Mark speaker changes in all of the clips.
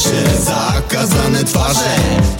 Speaker 1: się zakazane twarze.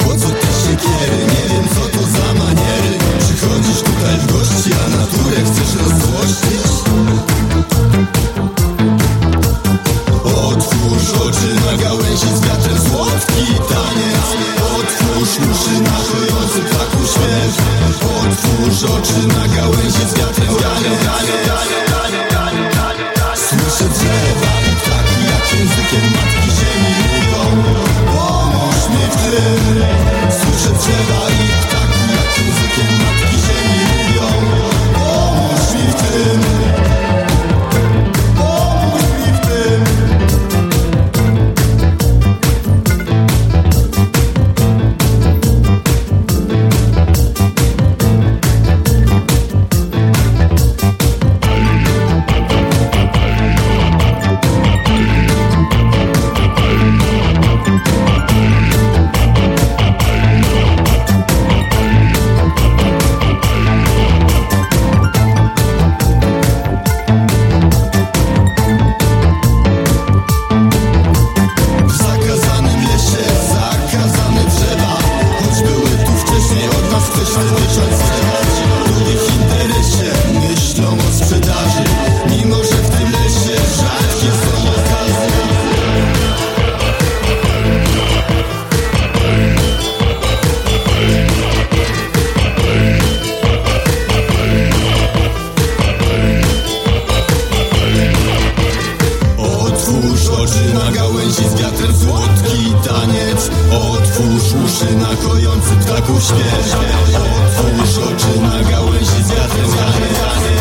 Speaker 1: Toczy na gałęzi z wiatrem słodki taniec. Otwórz uszy na kojący ptaków śpiew. Otwórz oczy na gałęzi z wiatrem taniec.